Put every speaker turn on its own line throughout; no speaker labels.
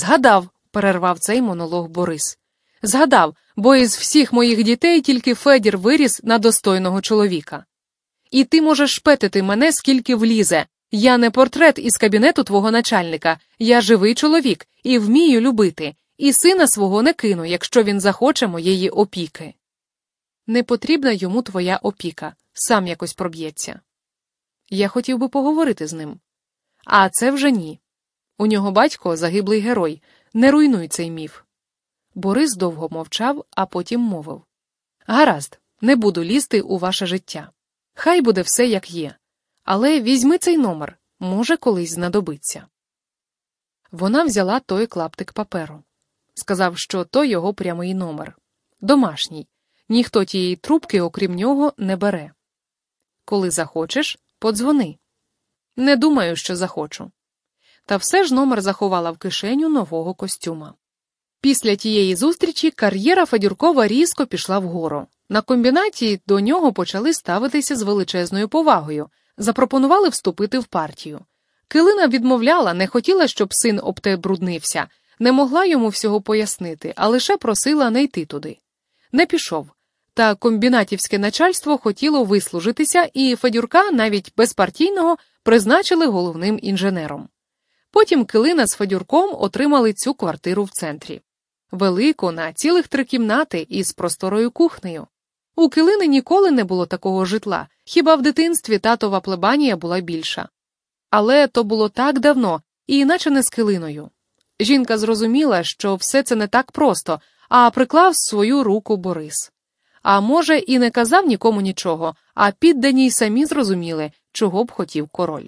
Згадав, перервав цей монолог Борис. Згадав, бо із всіх моїх дітей тільки Федір виріс на достойного чоловіка. І ти можеш шпетити мене, скільки влізе. Я не портрет із кабінету твого начальника, я живий чоловік і вмію любити, і сина свого не кину, якщо він захоче моєї опіки. Не потрібна йому твоя опіка, сам якось проб'ється. Я хотів би поговорити з ним. А це вже ні. У нього батько загиблий герой. Не руйнуй цей міф. Борис довго мовчав, а потім мовив Гаразд, не буду лізти у ваше життя. Хай буде все як є. Але візьми цей номер, може, колись знадобиться. Вона взяла той клаптик паперу. Сказав, що то його прямий номер. Домашній. Ніхто тієї трубки, окрім нього, не бере. Коли захочеш, подзвони. Не думаю, що захочу. Та все ж номер заховала в кишеню нового костюма. Після тієї зустрічі кар'єра Федюркова різко пішла вгору. На комбінаті до нього почали ставитися з величезною повагою, запропонували вступити в партію. Килина відмовляла, не хотіла, щоб син обтебруднився, не могла йому всього пояснити, а лише просила не йти туди. Не пішов. Та комбінатівське начальство хотіло вислужитися, і Федюрка, навіть безпартійного, призначили головним інженером. Потім Килина з Федюрком отримали цю квартиру в центрі велику на цілих три кімнати із просторою кухнею. У Килини ніколи не було такого житла, хіба в дитинстві татова плебанія була більша. Але то було так давно, і іначе не з Килиною. Жінка зрозуміла, що все це не так просто, а приклав свою руку Борис. А може, і не казав нікому нічого, а піддані й самі зрозуміли, чого б хотів король.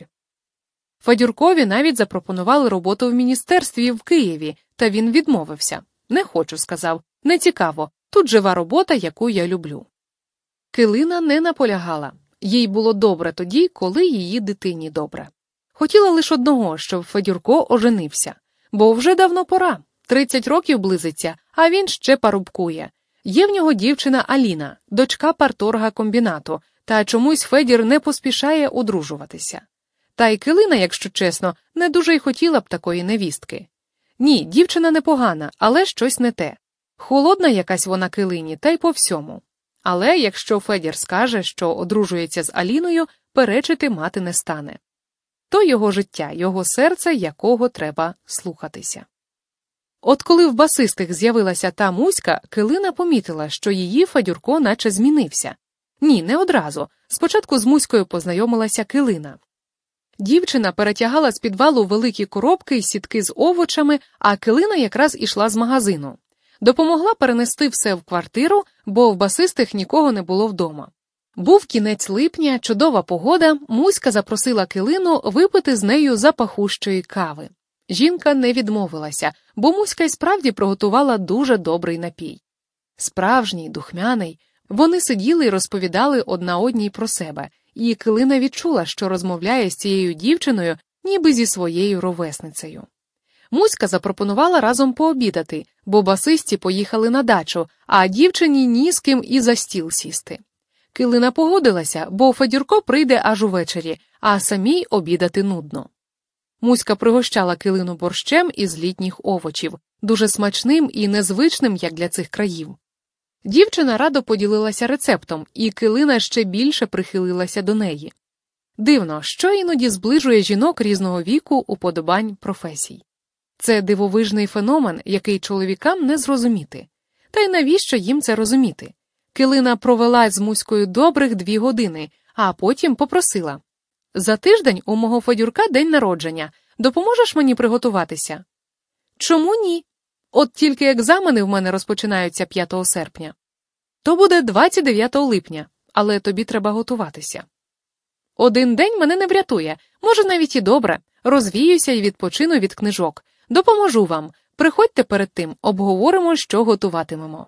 Федюркові навіть запропонували роботу в міністерстві в Києві, та він відмовився. Не хочу, сказав, не цікаво, тут жива робота, яку я люблю. Килина не наполягала їй було добре тоді, коли її дитині добре. Хотіла лише одного, щоб Федюрко оженився, бо вже давно пора. Тридцять років близиться, а він ще парубкує. Є в нього дівчина Аліна, дочка парторга комбінату, та чомусь Федір не поспішає одружуватися. Та й килина, якщо чесно, не дуже й хотіла б такої невістки. Ні, дівчина непогана, але щось не те. Холодна якась вона килині, та й по всьому. Але якщо Федір скаже, що одружується з Аліною, перечити мати не стане. То його життя, його серце, якого треба слухатися. От коли в басистих з'явилася та муська, Килина помітила, що її Федюрко наче змінився. Ні, не одразу. Спочатку з муською познайомилася Килина. Дівчина перетягала з підвалу великі коробки й сітки з овочами, а Килина якраз ішла з магазину. Допомогла перенести все в квартиру, бо в басистих нікого не було вдома. Був кінець липня, чудова погода, Муська запросила килину випити з нею запахущої кави. Жінка не відмовилася, бо Муська й справді приготувала дуже добрий напій. Справжній, духмяний, вони сиділи і розповідали одна одній про себе, і Килина відчула, що розмовляє з цією дівчиною, ніби зі своєю ровесницею. Муська запропонувала разом пообідати, бо басисті поїхали на дачу, а дівчині ні з ким і за стіл сісти. Килина погодилася, бо Федірко прийде аж увечері, а самій обідати нудно. Муська пригощала килину борщем із літніх овочів, дуже смачним і незвичним, як для цих країв. Дівчина радо поділилася рецептом, і килина ще більше прихилилася до неї. Дивно, що іноді зближує жінок різного віку уподобань професій. Це дивовижний феномен, який чоловікам не зрозуміти. Та й навіщо їм це розуміти? Килина провела з муською добрих дві години, а потім попросила за тиждень у мого Федюрка день народження. Допоможеш мені приготуватися? Чому ні? От тільки екзамени в мене розпочинаються 5 серпня. То буде 29 липня, але тобі треба готуватися. Один день мене не врятує, може, навіть і добре. Розвіюся і відпочину від книжок. Допоможу вам. Приходьте перед тим, обговоримо, що готуватимемо.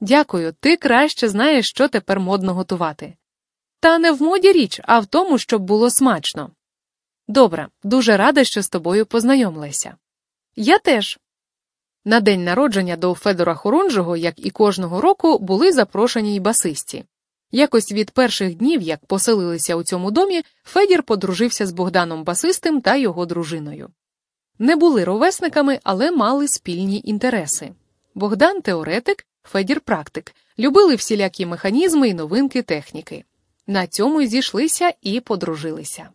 Дякую, ти краще знаєш, що тепер модно готувати. Та не в моді річ, а в тому, щоб було смачно. Добре, дуже рада, що з тобою познайомилася. Я теж. На день народження до Федора Хорунжого, як і кожного року, були запрошені й басисті. Якось від перших днів, як поселилися у цьому домі, Федір подружився з Богданом Басистим та його дружиною. Не були ровесниками, але мали спільні інтереси. Богдан теоретик, Федір практик, любили всілякі механізми і новинки техніки. На цьому зійшлися і подружилися.